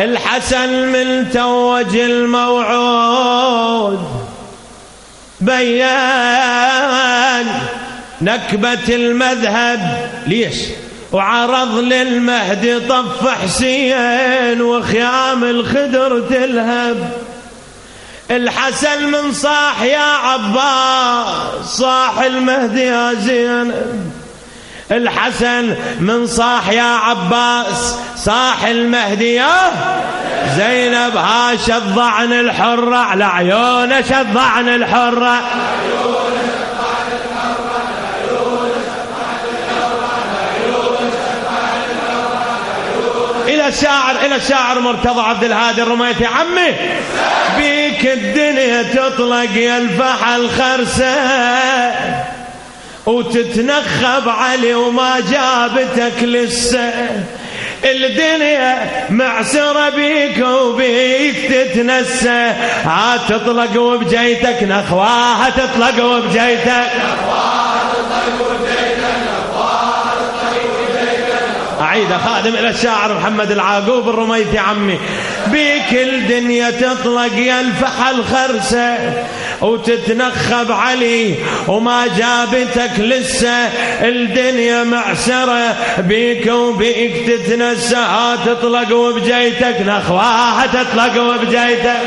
الحسن من توج الموعود بيان نكبة المذهب. ليش؟ وعرض للمهدي طف حسين وخيام الخدر تلهب. الحسن من صاح يا عباس صاح المهدي يا زينب. الحسن من صاح يا عباس صاح المهدي يا زينب ها شضعن الحرة على عيونه شضعن الحرة الشاعر إلى الشاعر مرتضى عبد الهادي الرميتي عمي بيك الدنيا تطلق يا الفحل خرسة. وتتنخب علي وما جابتك لسه. الدنيا معسرة بيك وبيك تتنسى. ها تطلق وبجيتك نخواها تطلق وبجيتك. أعيد خادم إلى الشاعر محمد العاقوب الرميثي عمي. بيك الدنيا تطلق يا الفحل خرسة. وتتنخب علي وما جابتك لسه الدنيا معسرة بيك وبيك تتنسى تطلق وبجيتك نخواها تطلق وبجيتك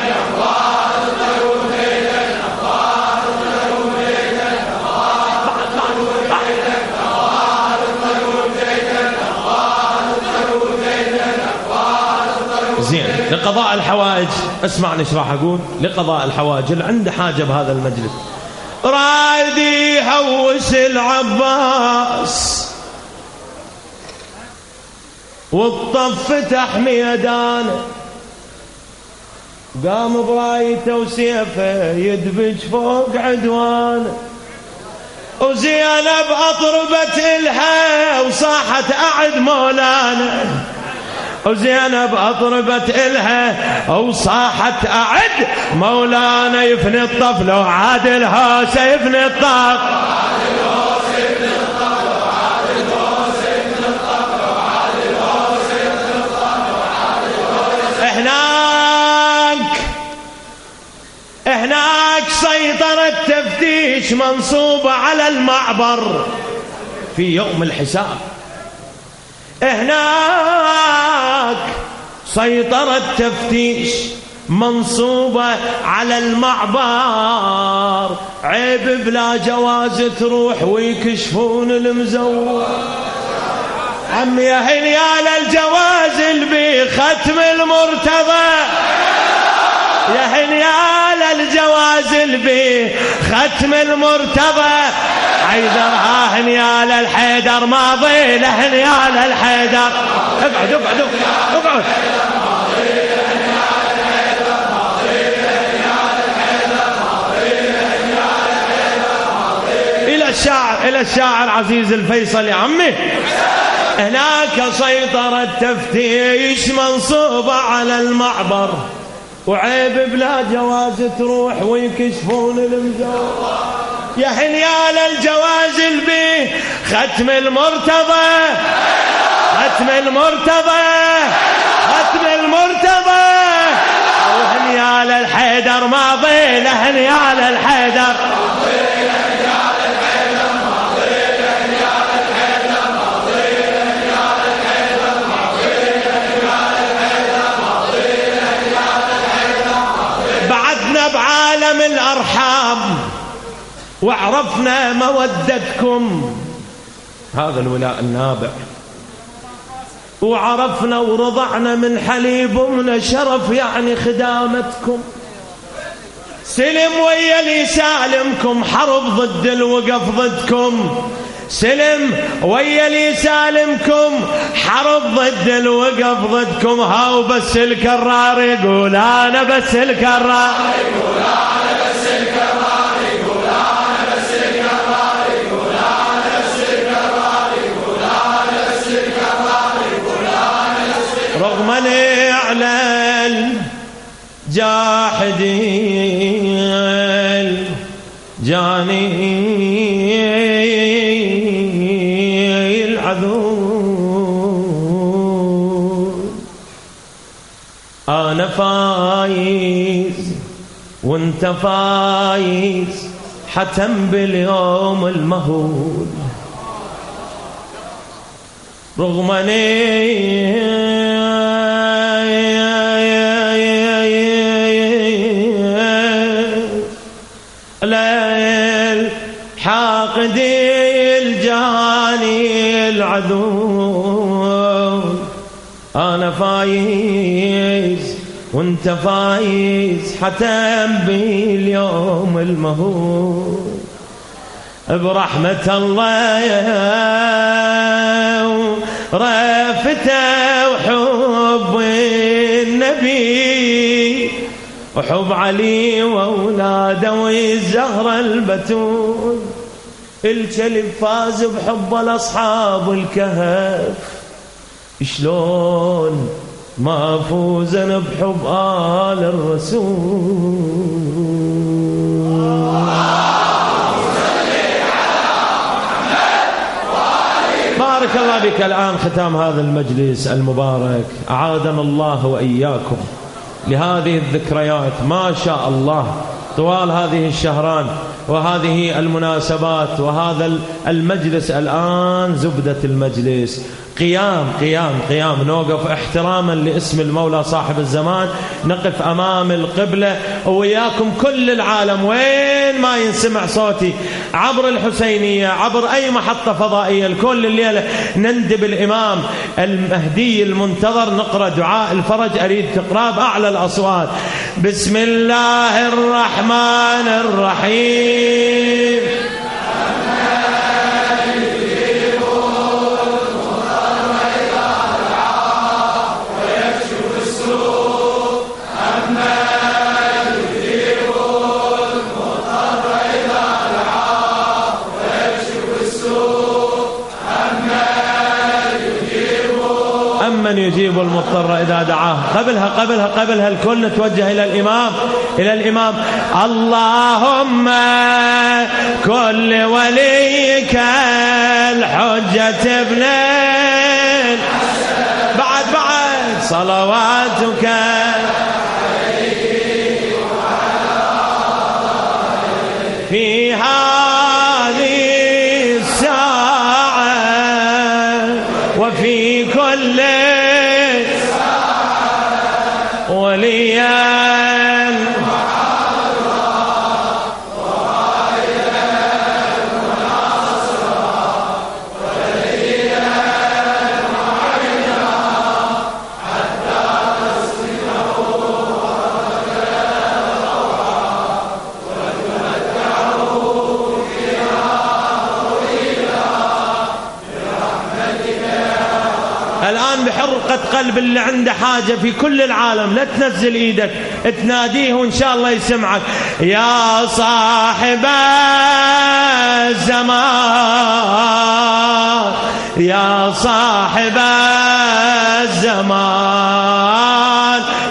لقضاء الحوائج. اسمعني إيش راح أقول. لقضاء الحوائج. اللي عنده حاجة بهذا المجلس. رادي يهوس العباس. والطف فتح ميدانه قام برايته وسيفه يدبج فوق عدوانه. وزينب أطربت الها وصاحت أعد مولانا. وزينب أضربت إلها وصاحت أعد مولانا يفني الطفل وعادل هوسة يفني الطفل. هناك سيطرة تفتيش منصوبة على المعبر في يوم الحساب. هناك سيطرة تفتيش منصوبة على المعبر عيب بلا جواز تروح ويكشفون المزور. عم يا هنيال الجواز اللي بختم المرتضى. يا هنيال الجواز اللي بختم المرتضى. حيدر ها هنيال الحيدر ماضي له هنيال الحيدر. اقعد اقعد اقعد إلى الشاعر إلى الشاعر عزيز الفيصل يا عمي. هناك سيطرة تفتيش منصوبة على المعبر. وعيب بلا جواز تروح ويكشفون المزور يا هنيال الجواز البي. ختم المرتضى ختم المرتضى ختم المرتضى وهنيال الحيدر ماضي لهنيال الحيدر. بعدنا بعالم الأرحام. وعرفنا مودتكم. هذا الولاء النابع. وعرفنا ورضعنا من حليب شرف يعني خدامتكم. سلم ويا لي سالمكم حرب ضد الوقف ضدكم. سلم ويا لي سالمكم حرب ضد الوقف ضدكم. هاو بس الكرار يقول أنا بس الكرار يقول أنا بس الكرار. جاحدين جاني أنا فايز وانت فايز حتم باليوم المهول. رغم حاقد وانت فايز حتم باليوم المهول. برحمة الله رافته وحب النبي وحب علي وأولاده والزهرة البتول. الكلب فاز بحب الأصحاب الكهف. شلون ما فوز أنا بحب آل الرسول. بارك الله بك الآن ختام هذا المجلس المبارك. أعادنا الله وإياكم لهذه الذكريات. ما شاء الله. طوال هذه الشهران وهذه المناسبات وهذا المجلس. الآن زبدة المجلس. قيام قيام قيام. نوقف احتراما لاسم المولى صاحب الزمان. نقف أمام القبلة. وياكم كل العالم. وين ما ينسمع صوتي. عبر الحسينية عبر أي محطة فضائية. الكل الليلة نندب الإمام المهدي المنتظر. نقرأ دعاء الفرج. أريد تقرأ بأعلى الأصوات. بسم الله الرحمن الرحيم. من يجيب المضطر إذا دعاه. قبلها قبلها قبلها الكل نتوجه إلى الإمام. إلى الإمام. اللهم كل وليك الحجة ابن بعد بعد. صلواتك بحرقة قلب اللي عنده حاجة في كل العالم لا تنزل إيدك تناديه وإن شاء الله يسمعك. يا صاحب الزمان يا صاحب الزمان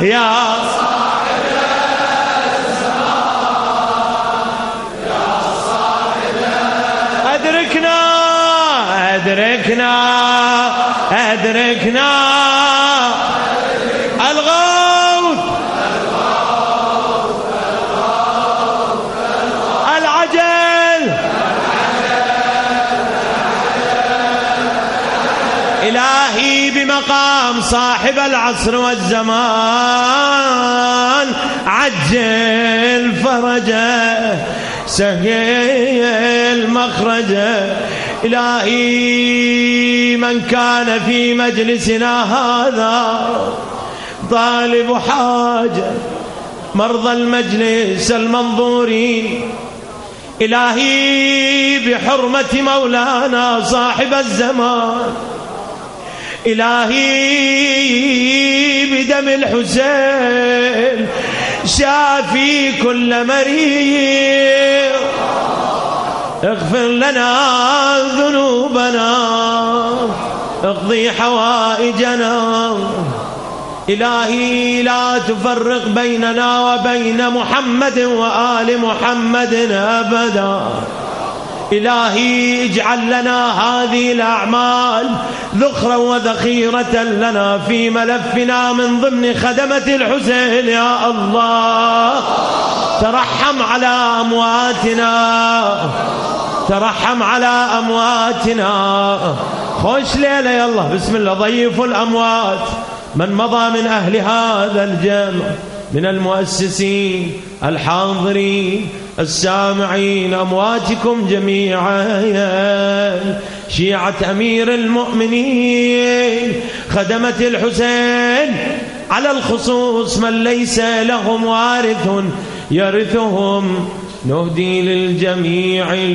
يا صاحب الزمان يا صاحب أدركنا أدركنا. أدركنا الغوث. العجل. إلهي بمقام صاحب العصر والزمان. عجل فرجه سهل مخرجه إلهي من كان في مجلسنا هذا طالب حاجة مرضى المجلس المنظورين. إلهي بحرمة مولانا صاحب الزمان. إلهي بدم الحسين شافي كل مريض. اغفر لنا ذنوبنا اقضي حوائجنا. إلهي لا تفرق بيننا وبين محمد وآل محمد أبدا. إلهي اجعل لنا هذه الأعمال ذخرا وذخيرة لنا في ملفنا من ضمن خدمة الحسين يا الله. ترحم على أمواتنا. ترحم على أمواتنا. خوش ليلة يلا. بسم الله. ضيفوا الأموات. من مضى من أهل هذا الجمع. من المؤسسين الحاضرين السامعين. أمواتكم جميعا. شيعة أمير المؤمنين. خدمة الحسين. على الخصوص من ليس لهم وارث يرثهم. نهدي للجميع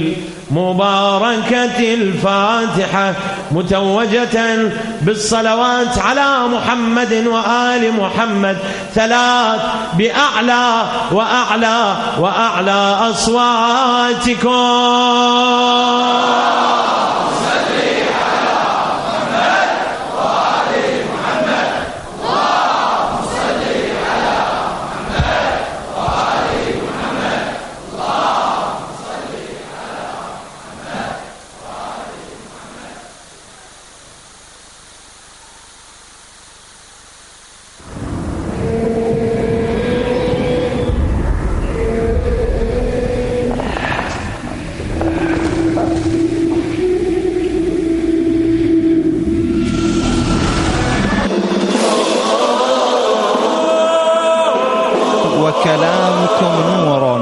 مباركة الفاتحة متوجة بالصلوات على محمد وآل محمد. ثلاث بأعلى وأعلى وأعلى أصواتكم. أمرا